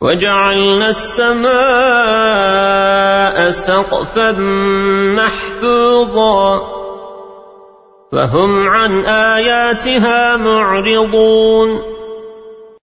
وجعلنا السماء سقفا محفوظا فهم عن آياتها معرضون